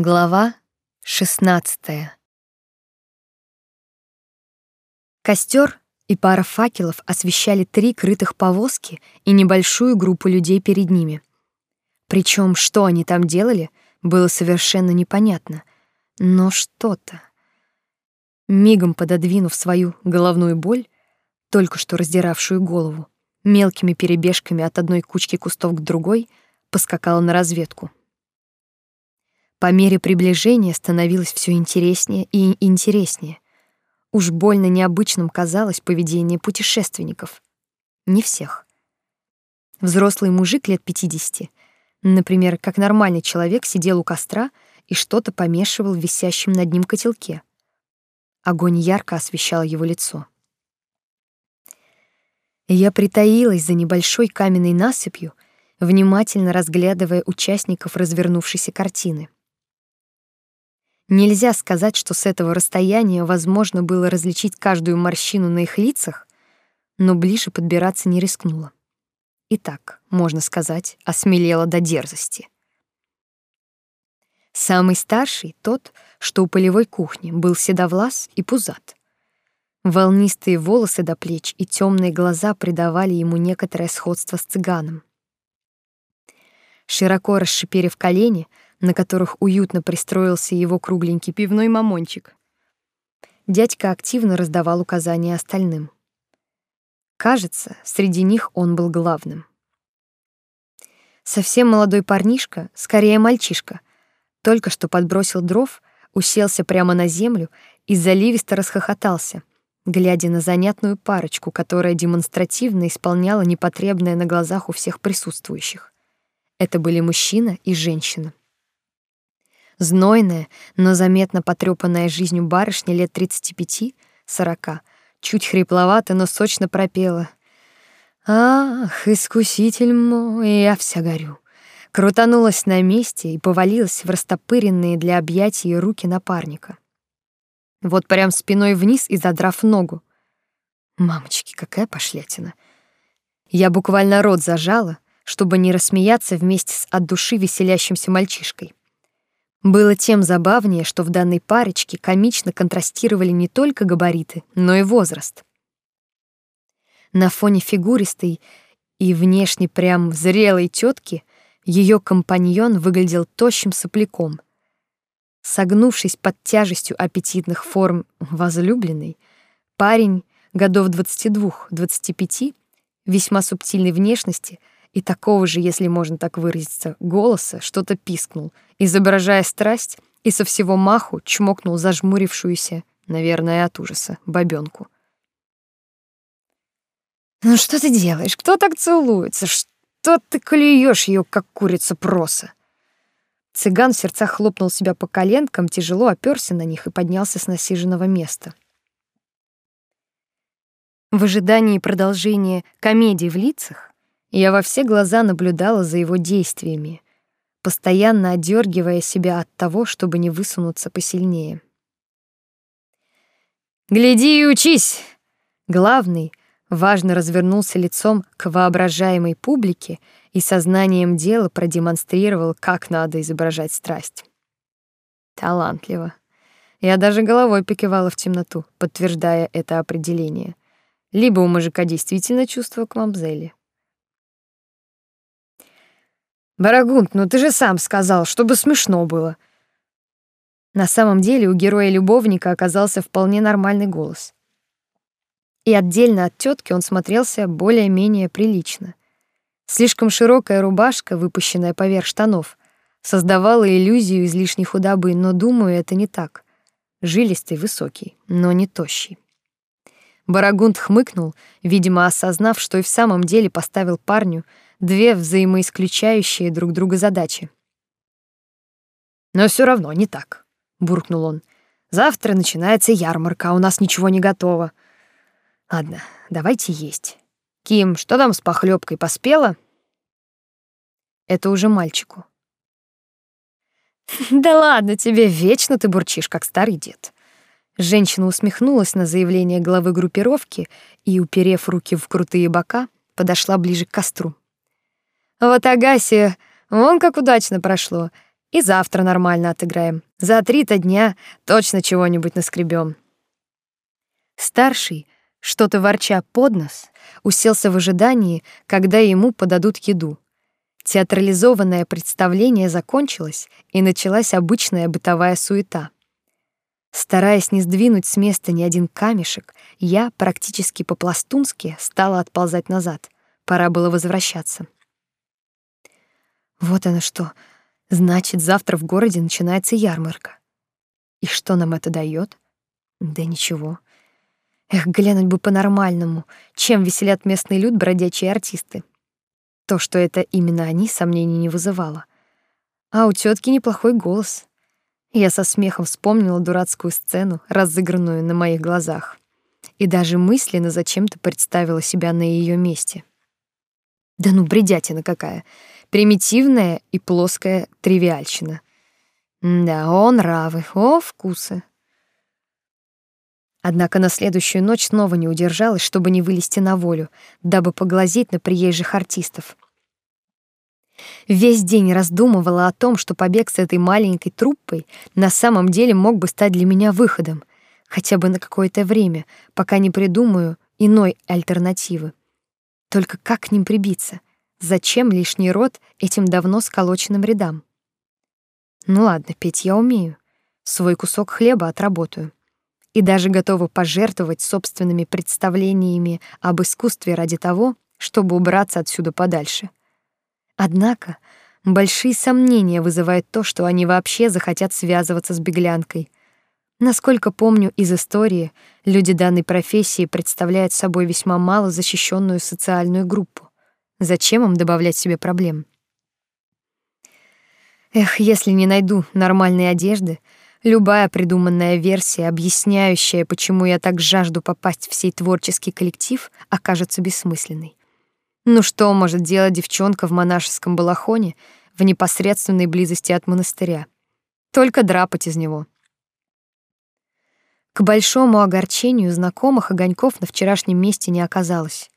Глава 16. Костер и пара факелов освещали три крытых повозки и небольшую группу людей перед ними. Причем, что они там делали, было совершенно непонятно, но что-то. Мигом пододвинув свою головную боль, только что раздиравшую голову, мелкими перебежками от одной кучки кустов к другой, поскакала на разведку. По мере приближения становилось все интереснее и интереснее. Уж больно необычным казалось поведение путешественников. Не всех. Взрослый мужик лет 50, например, как нормальный человек, сидел у костра и что-то помешивал в висящем над ним котелке. Огонь ярко освещал его лицо. Я притаилась за небольшой каменной насыпью, внимательно разглядывая участников развернувшейся картины. Нельзя сказать, что с этого расстояния возможно было различить каждую морщину на их лицах, но ближе подбираться не рискнула. И так, можно сказать, осмелела до дерзости. Самый старший, тот, что у полевой кухни, был седовлас и пузат. Волнистые волосы до плеч и темные глаза придавали ему некоторое сходство с цыганом. Широко расшиперив колени, на которых уютно пристроился его кругленький пивной мамончик. Дядька активно раздавал указания остальным. Кажется, среди них он был главным. Совсем молодой парнишка, скорее мальчишка, только что подбросил дров, уселся прямо на землю и заливисто расхохотался, глядя на занятную парочку, которая демонстративно исполняла непотребное на глазах у всех присутствующих. Это были мужчина и женщина. Знойная, но заметно потрепанная жизнью барышня лет 35-40, чуть хрипловато, но сочно пропела. «Ах, искуситель мой, я вся горю!» Крутанулась на месте и повалилась в растопыренные для объятий руки напарника. Вот прям спиной вниз и задрав ногу. Мамочки, какая пошлятина. Я буквально рот зажала, чтобы не рассмеяться вместе с от души веселящимся мальчишкой. Было тем забавнее, что в данной парочке комично контрастировали не только габариты, но и возраст. На фоне фигуристой и внешне прям зрелой тетки ее компаньон выглядел тощим сопляком. Согнувшись под тяжестью аппетитных форм возлюбленной, парень годов 22-25, весьма субтильной внешности, и такого же, если можно так выразиться, голоса что-то пискнул, изображая страсть, и со всего маху чмокнул зажмурившуюся, наверное, от ужаса, бабёнку. «Ну что ты делаешь? Кто так целуется? Что ты клюешь ее, как курица проса?» Цыган в сердцах хлопнул себя по коленкам, тяжело оперся на них и поднялся с насиженного места. В ожидании продолжения комедии в лицах я во все глаза наблюдала за его действиями, постоянно отдергивая себя от того, чтобы не высунуться посильнее. «Гляди и учись!» Главный важно развернулся лицом к воображаемой публике и сознанием дела продемонстрировал, как надо изображать страсть. Талантливо. Я даже головой покивала в темноту, подтверждая это определение. Либо у мужика действительно чувство к мамзели, Барагунд, ну ты же сам сказал, чтобы смешно было. На самом деле у героя-любовника оказался вполне нормальный голос. И отдельно от тетки он смотрелся более-менее прилично. Слишком широкая рубашка, выпущенная поверх штанов, создавала иллюзию излишней худобы, но, думаю, это не так. Жилистый, высокий, но не тощий. Барагунд хмыкнул, видимо, осознав, что и в самом деле поставил парню две взаимоисключающие друг друга задачи. Но все равно не так, буркнул он. Завтра начинается ярмарка, а у нас ничего не готово. Ладно, давайте есть. Ким, что там с похлебкой поспела? Это уже мальчику. Да ладно тебе, вечно ты бурчишь, как старый дед. Женщина усмехнулась на заявление главы группировки и, уперев руки в крутые бока, подошла ближе к костру. Вот Агасе, вон как удачно прошло. И завтра нормально отыграем. За три-то дня точно чего-нибудь наскребем. Старший, что-то ворча под нос, уселся в ожидании, когда ему подадут еду. Театрализованное представление закончилось, и началась обычная бытовая суета. Стараясь не сдвинуть с места ни один камешек, я практически по-пластунски стала отползать назад. Пора было возвращаться. Вот оно что. Значит, завтра в городе начинается ярмарка. И что нам это дает? Да ничего. Эх, глянуть бы по-нормальному, чем веселят местный люд бродячие артисты. То, что это именно они, сомнений не вызывало. А у тетки неплохой голос. Я со смехом вспомнила дурацкую сцену, разыгранную на моих глазах, и даже мысленно зачем-то представила себя на ее месте. Да ну, бредятина какая. Примитивная и плоская тривиальщина. Да, о нравы, о вкусы. Однако на следующую ночь снова не удержалась, чтобы не вылезти на волю, дабы поглазеть на приезжих артистов. Весь день раздумывала о том, что побег с этой маленькой труппой на самом деле мог бы стать для меня выходом, хотя бы на какое-то время, пока не придумаю иной альтернативы. Только как к ним прибиться? Зачем лишний род этим давно сколоченным рядам? Ну ладно, петь я умею. Свой кусок хлеба отработаю. И даже готова пожертвовать собственными представлениями об искусстве ради того, чтобы убраться отсюда подальше. Однако большие сомнения вызывает то, что они вообще захотят связываться с беглянкой. Насколько помню из истории, люди данной профессии представляют собой весьма мало защищенную социальную группу. Зачем им добавлять себе проблем? Эх, если не найду нормальной одежды, любая придуманная версия, объясняющая, почему я так жажду попасть в сей творческий коллектив, окажется бессмысленной. Ну что может делать девчонка в монашеском балахоне в непосредственной близости от монастыря? Только драпать из него. К большому огорчению знакомых огоньков на вчерашнем месте не оказалось.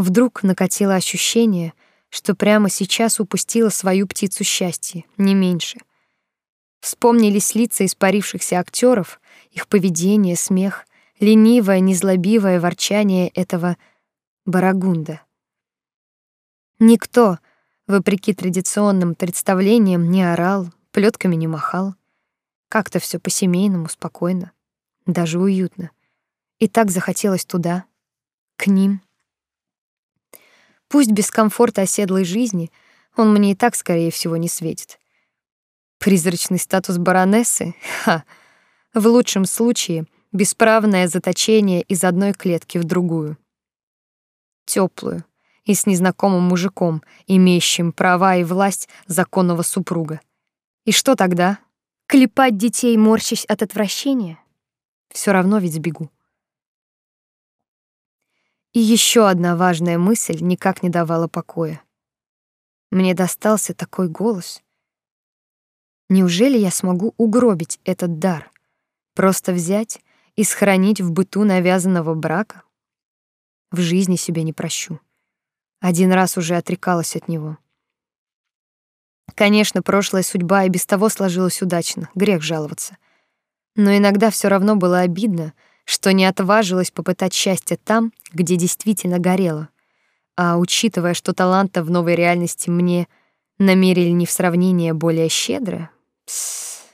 Вдруг накатило ощущение, что прямо сейчас упустила свою птицу счастья, не меньше. Вспомнились лица испарившихся актеров, их поведение, смех, ленивое, незлобивое ворчание этого барагунда. Никто, вопреки традиционным представлениям, не орал, плетками не махал. Как-то все по-семейному, спокойно, даже уютно. И так захотелось туда, к ним. Пусть без комфорта оседлой жизни, он мне и так, скорее всего, не светит. Призрачный статус баронессы? Ха! В лучшем случае бесправное заточение из одной клетки в другую. Теплую, и с незнакомым мужиком, имеющим права и власть законного супруга. И что тогда? Клепать детей, морщась от отвращения? Все равно ведь сбегу. И еще одна важная мысль никак не давала покоя. Мне достался такой голос. Неужели я смогу угробить этот дар? Просто взять и сохранить в быту навязанного брака? В жизни себе не прощу. Один раз уже отрекалась от него. Конечно, прошлая судьба и без того сложилась удачно, грех жаловаться. Но иногда все равно было обидно, что не отважилась попытать счастье там, где действительно горело. А учитывая, что таланта в новой реальности мне намерили не в сравнение более щедро, пс.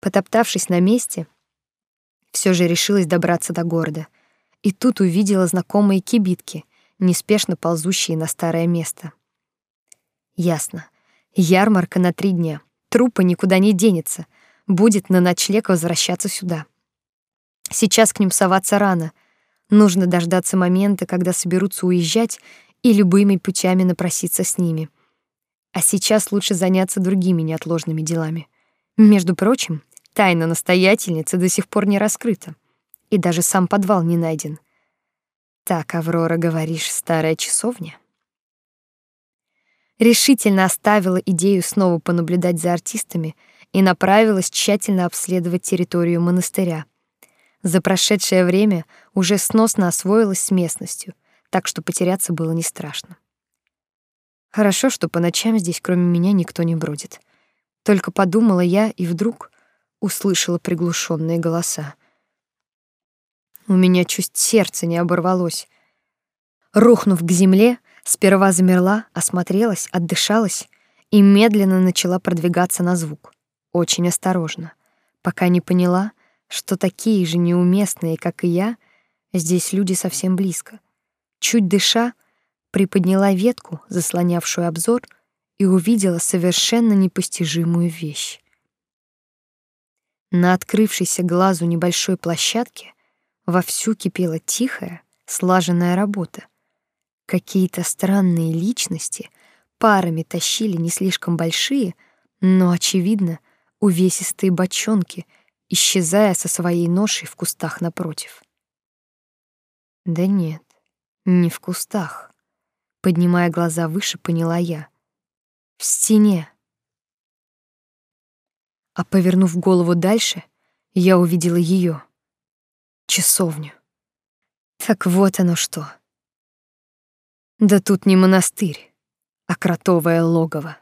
Потоптавшись на месте, все же решилась добраться до города. И тут увидела знакомые кибитки — неспешно ползущие на старое место. Ясно. Ярмарка на три дня. Трупа никуда не денется. Будет на ночлег возвращаться сюда. Сейчас к ним соваться рано. Нужно дождаться момента, когда соберутся уезжать, и любыми путями напроситься с ними. А сейчас лучше заняться другими неотложными делами. Между прочим, тайна настоятельницы до сих пор не раскрыта, и даже сам подвал не найден. Так, Аврора, говоришь, старая часовня? Решительно оставила идею снова понаблюдать за артистами и направилась тщательно обследовать территорию монастыря. За прошедшее время уже сносно освоилась с местностью, так что потеряться было не страшно. Хорошо, что по ночам здесь кроме меня никто не бродит. Только подумала я и вдруг услышала приглушенные голоса. У меня чуть сердце не оборвалось. Рухнув к земле, сперва замерла, осмотрелась, отдышалась и медленно начала продвигаться на звук. Очень осторожно, пока не поняла, что такие же неуместные, как и я, здесь люди совсем близко. Чуть дыша, приподняла ветку, заслонявшую обзор, и увидела совершенно непостижимую вещь. На открывшейся глазу небольшой площадке вовсю кипела тихая, слаженная работа. Какие-то странные личности парами тащили не слишком большие, но очевидно увесистые бочонки, исчезая со своей ношей в кустах напротив. Да нет, не в кустах. Поднимая глаза выше, поняла я. В стене. А повернув голову дальше, я увидела ее часовню. Так вот оно что. Да тут не монастырь, а кротовое логово.